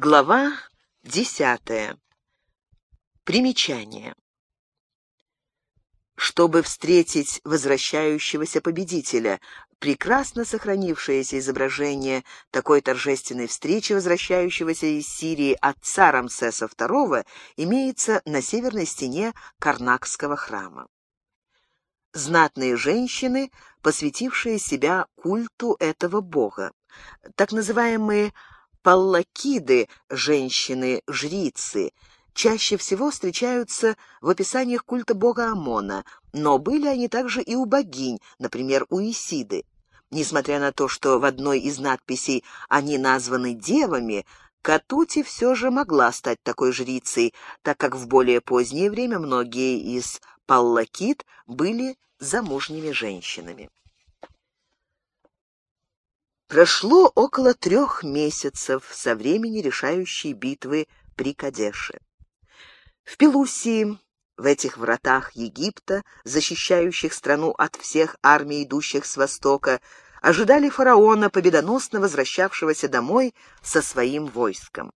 Глава десятая. Примечание. Чтобы встретить возвращающегося победителя, прекрасно сохранившееся изображение такой торжественной встречи возвращающегося из Сирии отца Рамсеса II имеется на северной стене Карнакского храма. Знатные женщины, посвятившие себя культу этого бога, так называемые Паллакиды, женщины-жрицы, чаще всего встречаются в описаниях культа бога Амона, но были они также и у богинь, например, у Исиды. Несмотря на то, что в одной из надписей они названы девами, Катути все же могла стать такой жрицей, так как в более позднее время многие из Паллакид были замужними женщинами. Прошло около трех месяцев со времени решающей битвы при Кадеше. В Пелусии, в этих вратах Египта, защищающих страну от всех армий, идущих с востока, ожидали фараона, победоносно возвращавшегося домой со своим войском.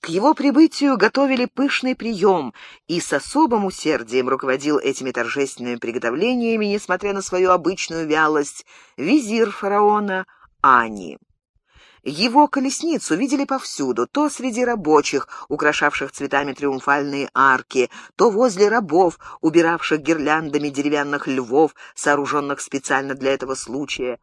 К его прибытию готовили пышный прием, и с особым усердием руководил этими торжественными приготовлениями, несмотря на свою обычную вялость, визир фараона – Ани. Его колесницу видели повсюду, то среди рабочих, украшавших цветами триумфальные арки, то возле рабов, убиравших гирляндами деревянных львов, сооруженных специально для этого случая.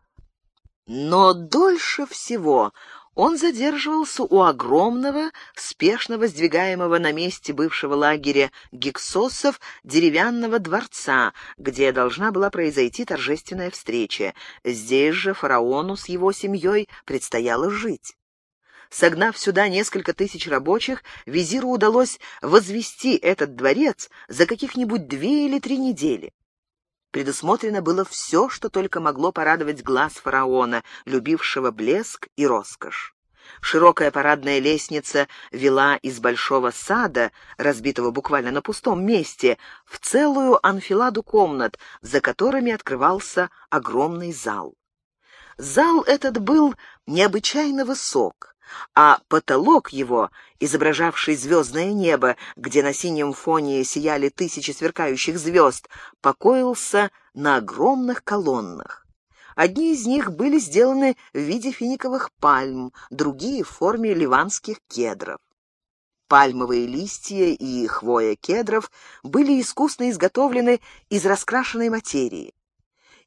Но дольше всего он задерживался у огромного, спешно воздвигаемого на месте бывшего лагеря гексосов деревянного дворца, где должна была произойти торжественная встреча. Здесь же фараону с его семьей предстояло жить. Согнав сюда несколько тысяч рабочих, визиру удалось возвести этот дворец за каких-нибудь две или три недели. Предусмотрено было все, что только могло порадовать глаз фараона, любившего блеск и роскошь. Широкая парадная лестница вела из большого сада, разбитого буквально на пустом месте, в целую анфиладу комнат, за которыми открывался огромный зал. Зал этот был необычайно высок а потолок его, изображавший звездное небо, где на синем фоне сияли тысячи сверкающих звезд, покоился на огромных колоннах. Одни из них были сделаны в виде финиковых пальм, другие — в форме ливанских кедров. Пальмовые листья и хвоя кедров были искусно изготовлены из раскрашенной материи.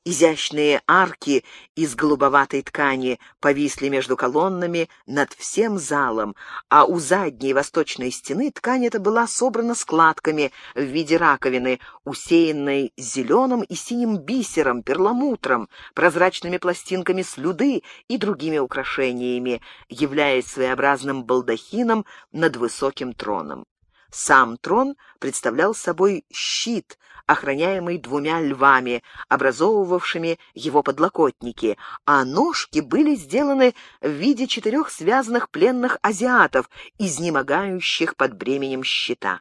Изящные арки из голубоватой ткани повисли между колоннами над всем залом, а у задней восточной стены ткань эта была собрана складками в виде раковины, усеянной зеленым и синим бисером, перламутром, прозрачными пластинками слюды и другими украшениями, являясь своеобразным балдахином над высоким троном. Сам трон представлял собой щит, охраняемый двумя львами, образовывавшими его подлокотники, а ножки были сделаны в виде четырех связанных пленных азиатов, изнемогающих под бременем щита.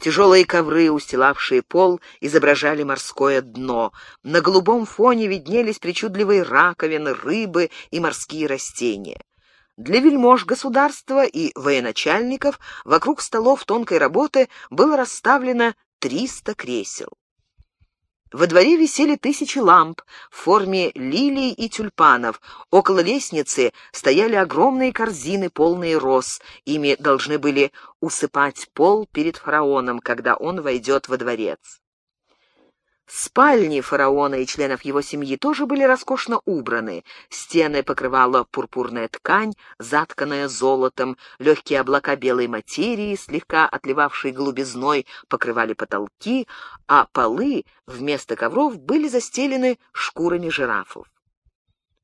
Тяжелые ковры, устилавшие пол, изображали морское дно. На голубом фоне виднелись причудливые раковины, рыбы и морские растения. Для вельмож государства и военачальников вокруг столов тонкой работы было расставлено 300 кресел. Во дворе висели тысячи ламп в форме лилий и тюльпанов. Около лестницы стояли огромные корзины, полные роз. Ими должны были усыпать пол перед фараоном, когда он войдет во дворец. Спальни фараона и членов его семьи тоже были роскошно убраны. Стены покрывала пурпурная ткань, затканная золотом, легкие облака белой материи, слегка отливавшие голубизной, покрывали потолки, а полы вместо ковров были застелены шкурами жирафов.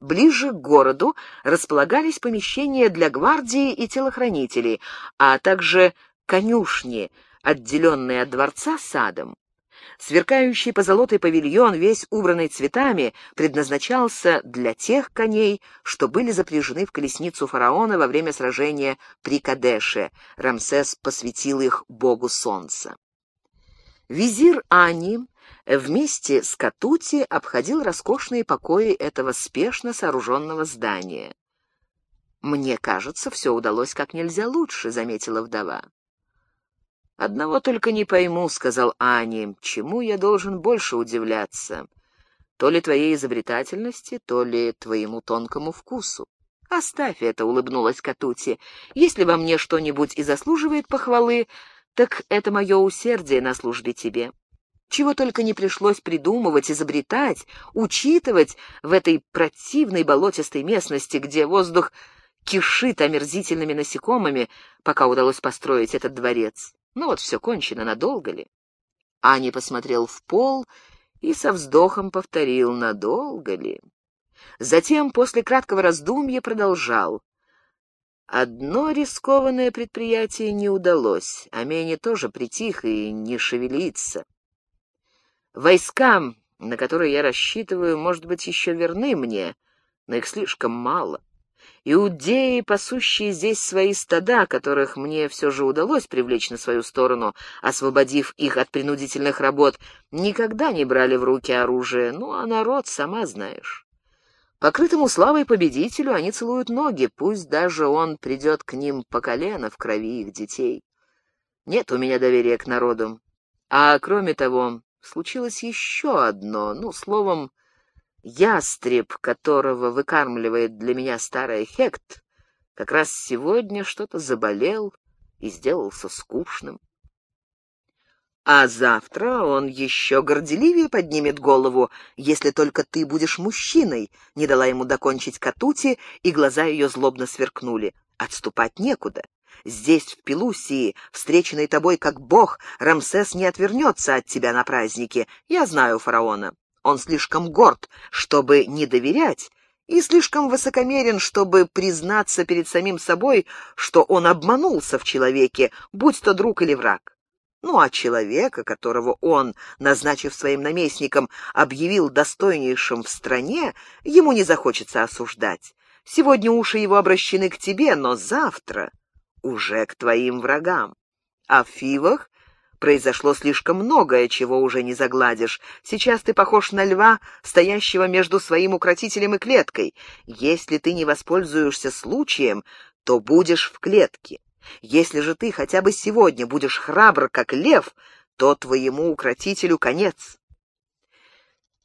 Ближе к городу располагались помещения для гвардии и телохранителей, а также конюшни, отделенные от дворца садом. Сверкающий позолотой павильон, весь убранный цветами, предназначался для тех коней, что были запряжены в колесницу фараона во время сражения при Кадеше. Рамсес посвятил их богу солнца. Визир Ани вместе с Катути обходил роскошные покои этого спешно сооруженного здания. «Мне кажется, все удалось как нельзя лучше», — заметила вдова. «Одного только не пойму», — сказал Ани, — «чему я должен больше удивляться? То ли твоей изобретательности, то ли твоему тонкому вкусу». «Оставь это», — улыбнулась Катути. «Если во мне что-нибудь и заслуживает похвалы, так это мое усердие на службе тебе. Чего только не пришлось придумывать, изобретать, учитывать в этой противной болотистой местности, где воздух кишит омерзительными насекомыми, пока удалось построить этот дворец. Ну вот все кончено, надолго ли? Ани посмотрел в пол и со вздохом повторил, надолго ли? Затем, после краткого раздумья, продолжал. Одно рискованное предприятие не удалось, а Мени тоже притих и не шевелится. Войскам, на которые я рассчитываю, может быть, еще верны мне, но их слишком мало. Иудеи, пасущие здесь свои стада, которых мне все же удалось привлечь на свою сторону, освободив их от принудительных работ, никогда не брали в руки оружие, ну а народ, сама знаешь. Покрытому славой победителю они целуют ноги, пусть даже он придет к ним по колено в крови их детей. Нет у меня доверия к народу. А кроме того, случилось еще одно, ну, словом, ястреб, которого выкармливает для меня старая Хект, как раз сегодня что-то заболел и сделался скучным. А завтра он еще горделивее поднимет голову, если только ты будешь мужчиной, — не дала ему докончить Катути, и глаза ее злобно сверкнули. Отступать некуда. Здесь, в Пелусии, встреченный тобой как бог, Рамсес не отвернется от тебя на празднике. Я знаю фараона. Он слишком горд, чтобы не доверять, и слишком высокомерен, чтобы признаться перед самим собой, что он обманулся в человеке, будь то друг или враг. Ну а человека, которого он, назначив своим наместником, объявил достойнейшим в стране, ему не захочется осуждать. Сегодня уши его обращены к тебе, но завтра уже к твоим врагам. А в Фивах произошло слишком многое, чего уже не загладишь. Сейчас ты похож на льва, стоящего между своим укротителем и клеткой. Если ты не воспользуешься случаем, то будешь в клетке. Если же ты хотя бы сегодня будешь храбр, как лев, то твоему укротителю конец.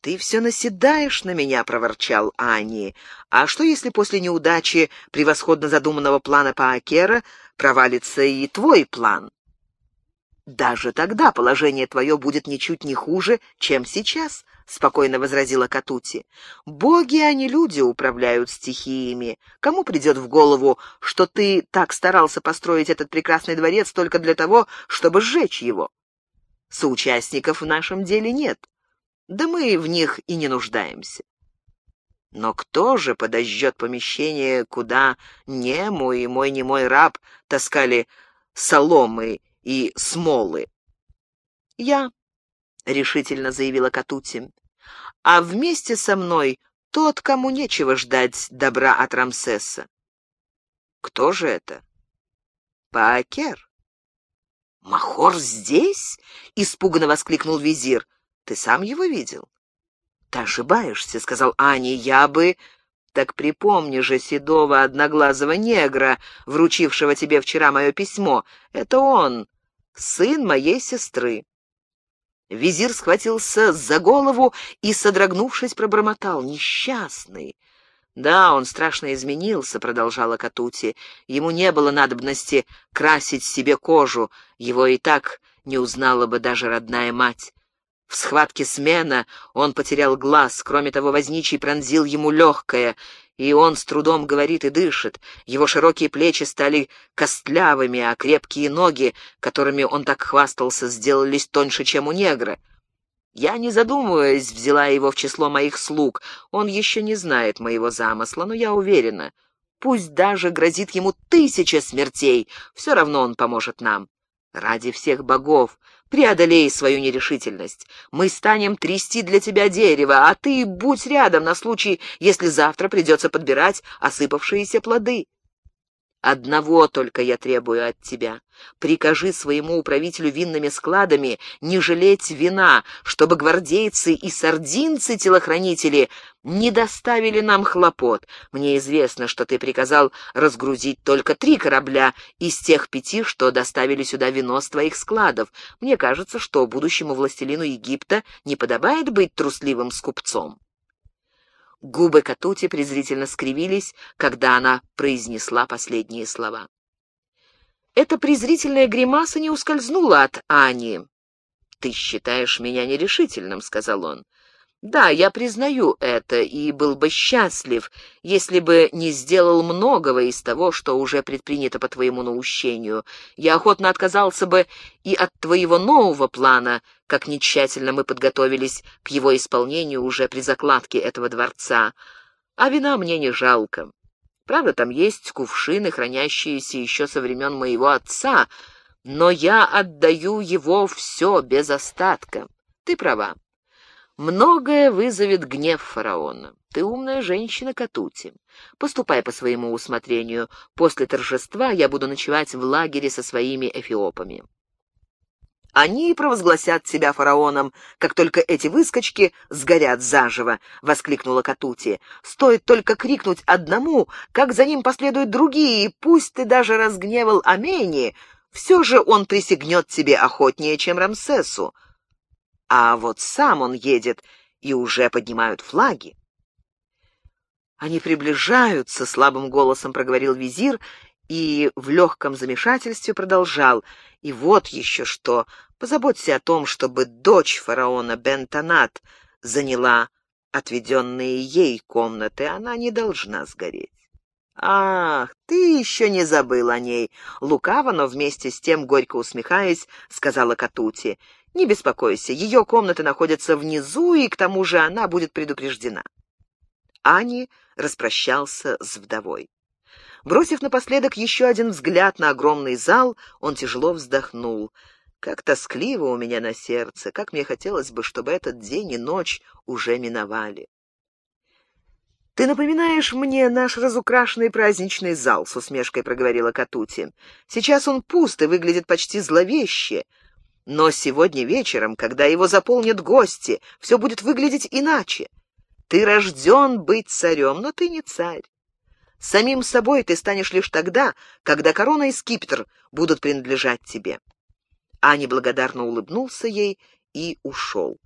«Ты все наседаешь на меня», — проворчал Ани. «А что, если после неудачи превосходно задуманного плана Паакера провалится и твой план?» «Даже тогда положение твое будет ничуть не хуже, чем сейчас», — спокойно возразила Катути. «Боги, а не люди, управляют стихиями. Кому придет в голову, что ты так старался построить этот прекрасный дворец только для того, чтобы сжечь его? Соучастников в нашем деле нет. Да мы в них и не нуждаемся. Но кто же подожжет помещение, куда Нему и мой немой раб таскали соломы и смолы. «Я», — решительно заявила Катути, — «а вместе со мной тот, кому нечего ждать добра от Рамсеса». «Кто же это?» «Паакер». «Махор здесь?» — испуганно воскликнул визир. «Ты сам его видел?» «Ты ошибаешься», — сказал Ани. «Я бы...» «Так припомни же седого одноглазого негра, вручившего тебе вчера мое письмо. Это он, сын моей сестры». Визир схватился за голову и, содрогнувшись, пробормотал. «Несчастный!» «Да, он страшно изменился», — продолжала Катути. «Ему не было надобности красить себе кожу, его и так не узнала бы даже родная мать. В схватке смена он потерял глаз, кроме того, возничий пронзил ему легкое, и он с трудом говорит и дышит. Его широкие плечи стали костлявыми, а крепкие ноги, которыми он так хвастался, сделались тоньше, чем у негра. Я, не задумываясь, взяла его в число моих слуг. Он еще не знает моего замысла, но я уверена. Пусть даже грозит ему тысяча смертей, все равно он поможет нам. Ради всех богов, преодолей свою нерешительность. Мы станем трясти для тебя дерево, а ты будь рядом на случай, если завтра придется подбирать осыпавшиеся плоды. Одного только я требую от тебя. Прикажи своему управителю винными складами не жалеть вина, чтобы гвардейцы и сардинцы-телохранители не доставили нам хлопот. Мне известно, что ты приказал разгрузить только три корабля из тех пяти, что доставили сюда вино с твоих складов. Мне кажется, что будущему властелину Египта не подобает быть трусливым скупцом. Губы Катути презрительно скривились, когда она произнесла последние слова. Эта презрительная гримаса не ускользнула от Ани. «Ты считаешь меня нерешительным», — сказал он. Да, я признаю это и был бы счастлив, если бы не сделал многого из того, что уже предпринято по твоему наущению. Я охотно отказался бы и от твоего нового плана, как нетщательно мы подготовились к его исполнению уже при закладке этого дворца. А вина мне не жалко. Правда, там есть кувшины, хранящиеся еще со времен моего отца, но я отдаю его все без остатка. Ты права. Многое вызовет гнев фараона. Ты умная женщина, Катути. Поступай по своему усмотрению. После торжества я буду ночевать в лагере со своими эфиопами. Они провозгласят себя фараоном, как только эти выскочки сгорят заживо, — воскликнула Катути. Стоит только крикнуть одному, как за ним последуют другие, и пусть ты даже разгневал Амени, все же он присягнет тебе охотнее, чем Рамсесу а вот сам он едет, и уже поднимают флаги. «Они приближаются», — слабым голосом проговорил визир, и в легком замешательстве продолжал. «И вот еще что. Позаботься о том, чтобы дочь фараона Бентонат заняла отведенные ей комнаты. Она не должна сгореть». «Ах, ты еще не забыл о ней!» Лукаво, но вместе с тем, горько усмехаясь, сказала Катути. Не беспокойся, ее комнаты находятся внизу, и к тому же она будет предупреждена. Ани распрощался с вдовой. Бросив напоследок еще один взгляд на огромный зал, он тяжело вздохнул. Как тоскливо у меня на сердце, как мне хотелось бы, чтобы этот день и ночь уже миновали. «Ты напоминаешь мне наш разукрашенный праздничный зал», — с усмешкой проговорила Катути. «Сейчас он пуст и выглядит почти зловеще, но сегодня вечером, когда его заполнят гости, все будет выглядеть иначе. Ты рожден быть царем, но ты не царь. Самим собой ты станешь лишь тогда, когда корона и скипетр будут принадлежать тебе. Аня благодарно улыбнулся ей и ушел.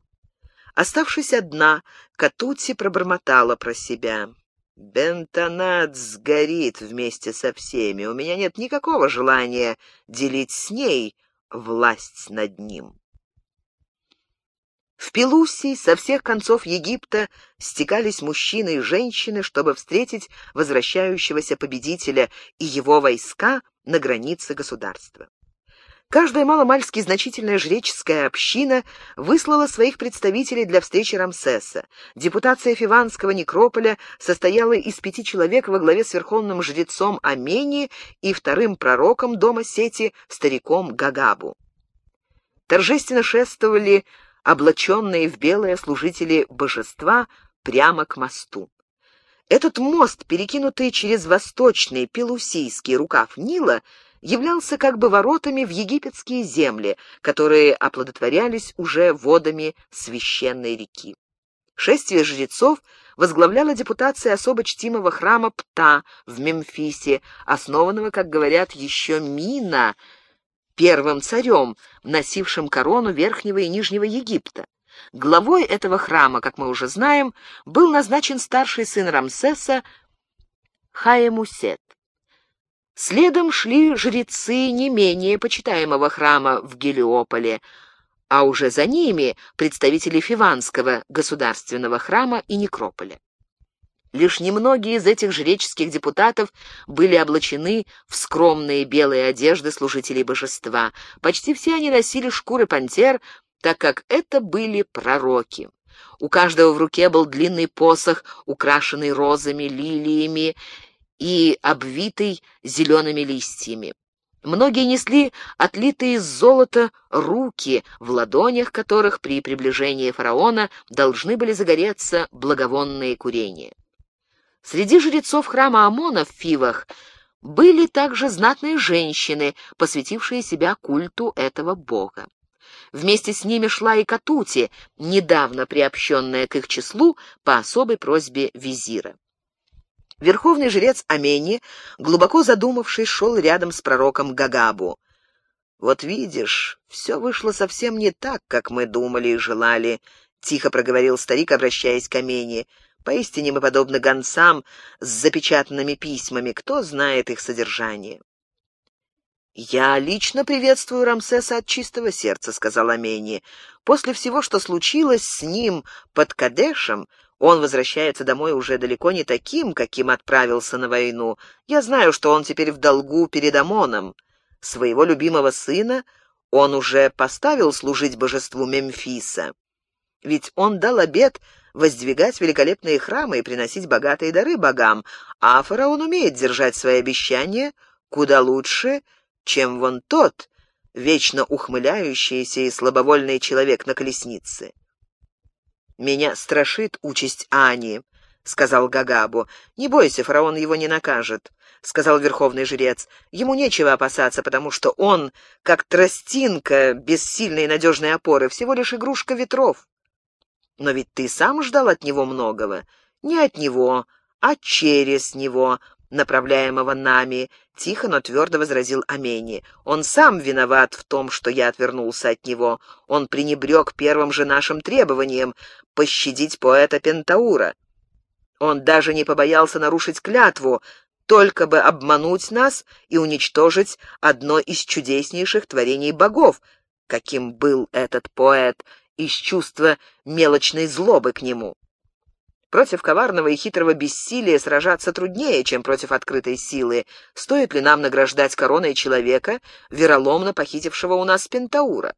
Оставшись одна, Катути пробормотала про себя. «Бентонат сгорит вместе со всеми. У меня нет никакого желания делить с ней власть над ним. В Пелусии со всех концов Египта стекались мужчины и женщины, чтобы встретить возвращающегося победителя и его войска на границе государства. Каждая маломальски значительная жреческая община выслала своих представителей для встречи Рамсеса. Депутация Фиванского некрополя состояла из пяти человек во главе с верховным жрецом Амени и вторым пророком дома сети, стариком Гагабу. Торжественно шествовали облаченные в белое служители божества прямо к мосту. Этот мост, перекинутый через восточный пелусийский рукав Нила, являлся как бы воротами в египетские земли, которые оплодотворялись уже водами священной реки. Шествие жрецов возглавляла депутация особо чтимого храма Пта в Мемфисе, основанного, как говорят, еще Мина, первым царем, носившим корону Верхнего и Нижнего Египта. Главой этого храма, как мы уже знаем, был назначен старший сын Рамсеса Хаемусет. Следом шли жрецы не менее почитаемого храма в Гелиополе, а уже за ними представители Фиванского государственного храма и некрополя. Лишь немногие из этих жреческих депутатов были облачены в скромные белые одежды служителей божества. Почти все они носили шкуры пантер, так как это были пророки. У каждого в руке был длинный посох, украшенный розами, лилиями и обвитый зелеными листьями. Многие несли отлитые из золота руки, в ладонях которых при приближении фараона должны были загореться благовонные курения. Среди жрецов храма Амона в Фивах были также знатные женщины, посвятившие себя культу этого бога. Вместе с ними шла и Катути, недавно приобщенная к их числу по особой просьбе визира. Верховный жрец Амени, глубоко задумавшись, шел рядом с пророком Гагабу. «Вот видишь, все вышло совсем не так, как мы думали и желали», — тихо проговорил старик, обращаясь к Амени. «Поистине мы подобны гонцам с запечатанными письмами, кто знает их содержание». «Я лично приветствую Рамсеса от чистого сердца», — сказал Амени. «После всего, что случилось с ним под Кадешем, он возвращается домой уже далеко не таким, каким отправился на войну. Я знаю, что он теперь в долгу перед Амоном. Своего любимого сына он уже поставил служить божеству Мемфиса. Ведь он дал обет воздвигать великолепные храмы и приносить богатые дары богам, а фараон умеет держать свои обещания куда лучше, чем вон тот, вечно ухмыляющийся и слабовольный человек на колеснице. «Меня страшит участь Ани», — сказал Гагабу. «Не бойся, фараон его не накажет», — сказал верховный жрец. «Ему нечего опасаться, потому что он, как тростинка без сильной и надежной опоры, всего лишь игрушка ветров. Но ведь ты сам ждал от него многого. Не от него, а через него, направляемого нами, — тихо, но твердо возразил Амени. «Он сам виноват в том, что я отвернулся от него. Он пренебрег первым же нашим требованием пощадить поэта Пентаура. Он даже не побоялся нарушить клятву, только бы обмануть нас и уничтожить одно из чудеснейших творений богов, каким был этот поэт, из чувства мелочной злобы к нему. Против коварного и хитрого бессилия сражаться труднее, чем против открытой силы. Стоит ли нам награждать короной человека, вероломно похитившего у нас Пентаура?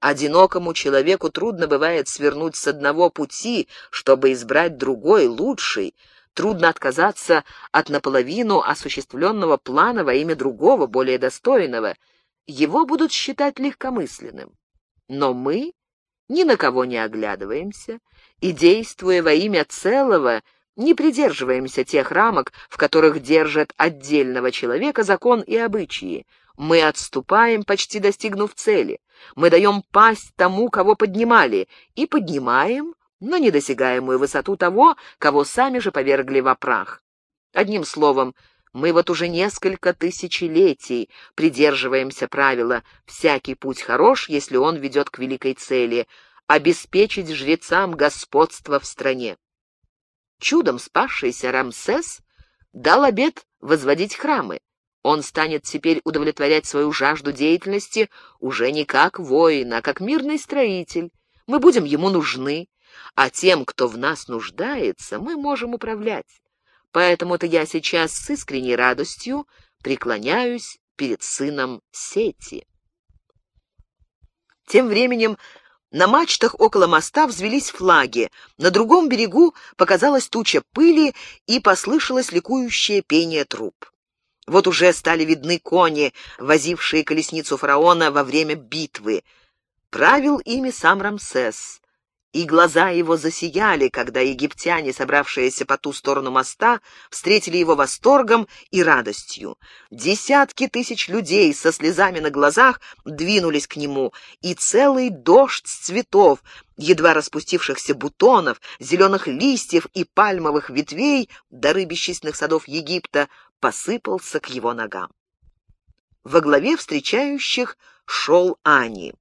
Одинокому человеку трудно бывает свернуть с одного пути, чтобы избрать другой, лучший. Трудно отказаться от наполовину осуществленного плана во имя другого, более достойного. Его будут считать легкомысленным. Но мы ни на кого не оглядываемся и, действуя во имя целого, не придерживаемся тех рамок, в которых держат отдельного человека закон и обычаи. Мы отступаем, почти достигнув цели. Мы даем пасть тому, кого поднимали, и поднимаем на недосягаемую высоту того, кого сами же повергли во прах. Одним словом, мы вот уже несколько тысячелетий придерживаемся правила «всякий путь хорош, если он ведет к великой цели», обеспечить жрецам господство в стране. Чудом спасшийся Рамсес дал обет возводить храмы. Он станет теперь удовлетворять свою жажду деятельности уже не как воин, а как мирный строитель. Мы будем ему нужны, а тем, кто в нас нуждается, мы можем управлять. Поэтому-то я сейчас с искренней радостью преклоняюсь перед сыном Сети. Тем временем на мачтах около моста взвелись флаги, на другом берегу показалась туча пыли и послышалось ликующее пение труб. Вот уже стали видны кони, возившие колесницу фараона во время битвы. Правил ими сам Рамсес и глаза его засияли, когда египтяне, собравшиеся по ту сторону моста, встретили его восторгом и радостью. Десятки тысяч людей со слезами на глазах двинулись к нему, и целый дождь цветов, едва распустившихся бутонов, зеленых листьев и пальмовых ветвей, дары бесчисленных садов Египта, посыпался к его ногам. Во главе встречающих шел Ани.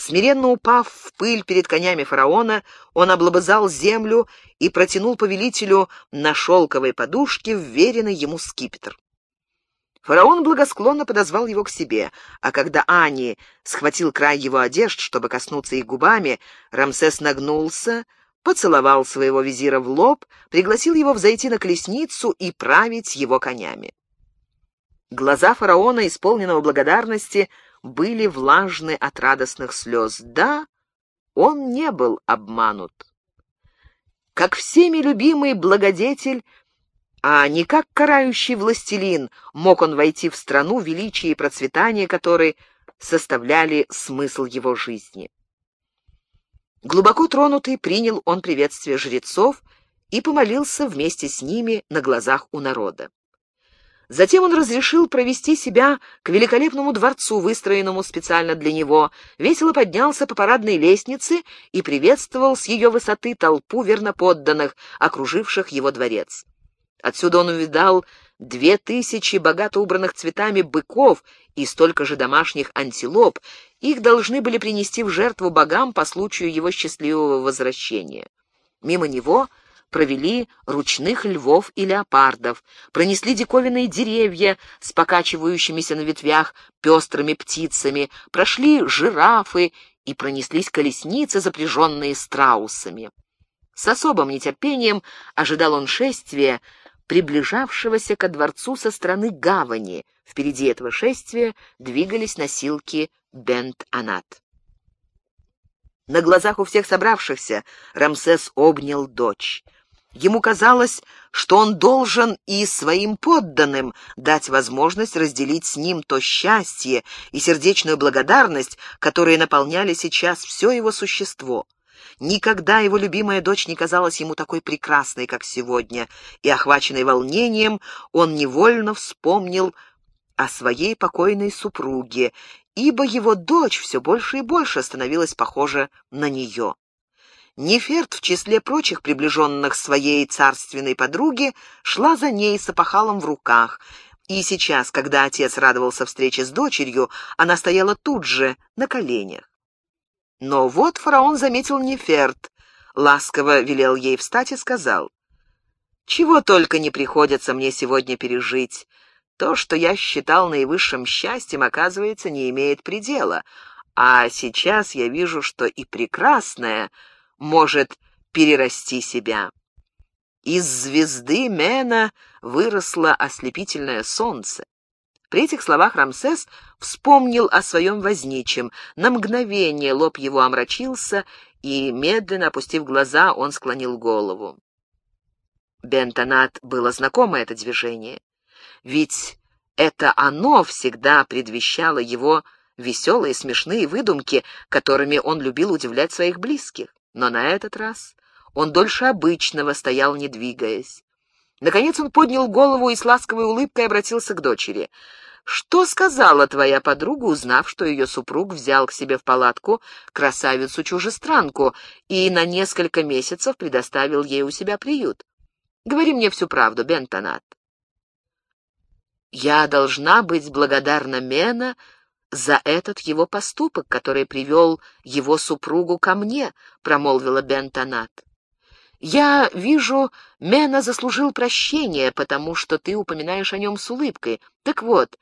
Смиренно упав в пыль перед конями фараона, он облобызал землю и протянул повелителю на шелковой подушке вверенный ему скипетр. Фараон благосклонно подозвал его к себе, а когда Ани схватил край его одежд, чтобы коснуться их губами, Рамсес нагнулся, поцеловал своего визира в лоб, пригласил его взойти на колесницу и править его конями. Глаза фараона, исполненного благодарности, были влажны от радостных слез. Да, он не был обманут. Как всеми любимый благодетель, а не как карающий властелин, мог он войти в страну, величие и процветание которой составляли смысл его жизни. Глубоко тронутый принял он приветствие жрецов и помолился вместе с ними на глазах у народа. Затем он разрешил провести себя к великолепному дворцу, выстроенному специально для него, весело поднялся по парадной лестнице и приветствовал с ее высоты толпу верноподданных, окруживших его дворец. Отсюда он увидал две тысячи богато убранных цветами быков и столько же домашних антилоп. Их должны были принести в жертву богам по случаю его счастливого возвращения. Мимо него провели ручных львов и леопардов, пронесли диковинные деревья с покачивающимися на ветвях пестрыми птицами, прошли жирафы и пронеслись колесницы, запряженные страусами. С особым нетерпением ожидал он шествия, приближавшегося ко дворцу со стороны гавани. Впереди этого шествия двигались носилки Бент-Анат. На глазах у всех собравшихся Рамсес обнял дочь. Ему казалось, что он должен и своим подданным дать возможность разделить с ним то счастье и сердечную благодарность, которые наполняли сейчас все его существо. Никогда его любимая дочь не казалась ему такой прекрасной, как сегодня, и, охваченный волнением, он невольно вспомнил о своей покойной супруге, ибо его дочь все больше и больше становилась похожа на нее. Неферт в числе прочих приближенных своей царственной подруги шла за ней с опахалом в руках, и сейчас, когда отец радовался встрече с дочерью, она стояла тут же, на коленях. Но вот фараон заметил Неферт, ласково велел ей встать и сказал, «Чего только не приходится мне сегодня пережить. То, что я считал наивысшим счастьем, оказывается, не имеет предела, а сейчас я вижу, что и прекрасное — может перерасти себя. Из звезды Мена выросло ослепительное солнце. При этих словах Рамсес вспомнил о своем возничем. На мгновение лоб его омрачился, и, медленно опустив глаза, он склонил голову. Бентонат было знакомо это движение, ведь это оно всегда предвещало его веселые смешные выдумки, которыми он любил удивлять своих близких. Но на этот раз он дольше обычного стоял, не двигаясь. Наконец он поднял голову и с ласковой улыбкой обратился к дочери. «Что сказала твоя подруга, узнав, что ее супруг взял к себе в палатку красавицу-чужестранку и на несколько месяцев предоставил ей у себя приют? Говори мне всю правду, Бентонат». «Я должна быть благодарна Мена за этот его поступок, который привел его супругу ко мне», — промолвила Бентонат. «Я вижу, Мена заслужил прощения, потому что ты упоминаешь о нем с улыбкой. Так вот,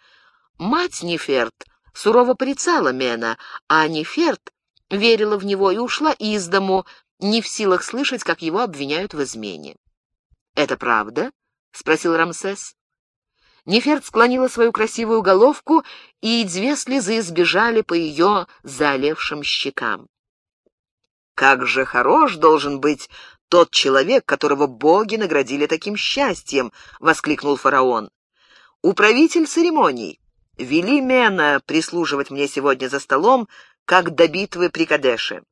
мать Неферт сурово порицала Мена, а Неферт верила в него и ушла из дому, не в силах слышать, как его обвиняют в измене». «Это правда?» — спросил Рамсес. Неферт склонила свою красивую головку, и две слезы сбежали по ее заолевшим щекам. «Как же хорош должен быть тот человек, которого боги наградили таким счастьем!» — воскликнул фараон. «Управитель церемоний, вели Мена прислуживать мне сегодня за столом, как до битвы при Кадеше.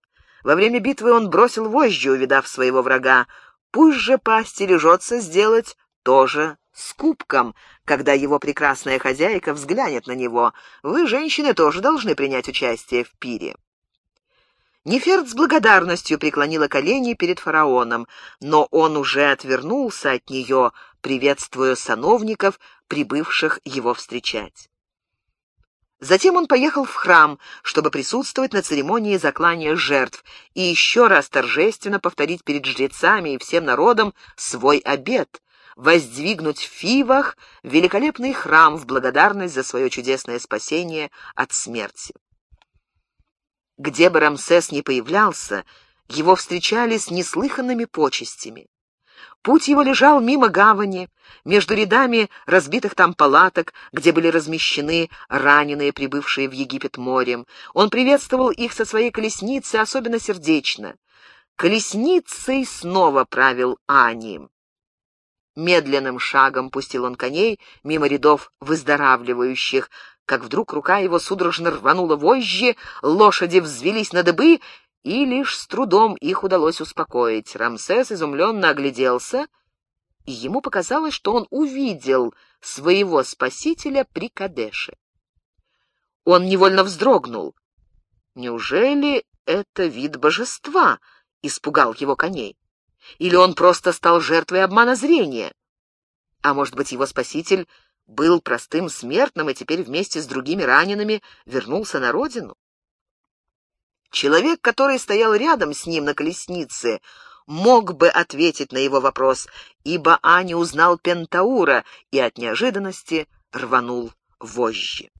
Во время битвы он бросил вожжи, увидав своего врага. Пусть же поостережется сделать то же с кубком, когда его прекрасная хозяйка взглянет на него. Вы, женщины, тоже должны принять участие в пире. Неферт с благодарностью преклонила колени перед фараоном, но он уже отвернулся от нее, приветствуя сановников, прибывших его встречать. Затем он поехал в храм, чтобы присутствовать на церемонии заклания жертв и еще раз торжественно повторить перед жрецами и всем народом свой обет, воздвигнуть в Фивах великолепный храм в благодарность за свое чудесное спасение от смерти. Где бы Рамсес ни появлялся, его встречали с неслыханными почестями. Путь его лежал мимо гавани, между рядами разбитых там палаток, где были размещены раненые, прибывшие в Египет морем. Он приветствовал их со своей колесницы особенно сердечно. Колесницей снова правил Ани. Медленным шагом пустил он коней мимо рядов выздоравливающих, как вдруг рука его судорожно рванула вожжи, лошади взвелись на дыбы, и лишь с трудом их удалось успокоить. Рамсес изумленно огляделся и ему показалось, что он увидел своего спасителя при Кадеше. Он невольно вздрогнул. Неужели это вид божества испугал его коней? Или он просто стал жертвой обмана зрения? А может быть, его спаситель был простым смертным и теперь вместе с другими ранеными вернулся на родину? Человек, который стоял рядом с ним на колеснице, мог бы ответить на его вопрос, ибо Ани узнал Пентаура и от неожиданности рванул вожжи.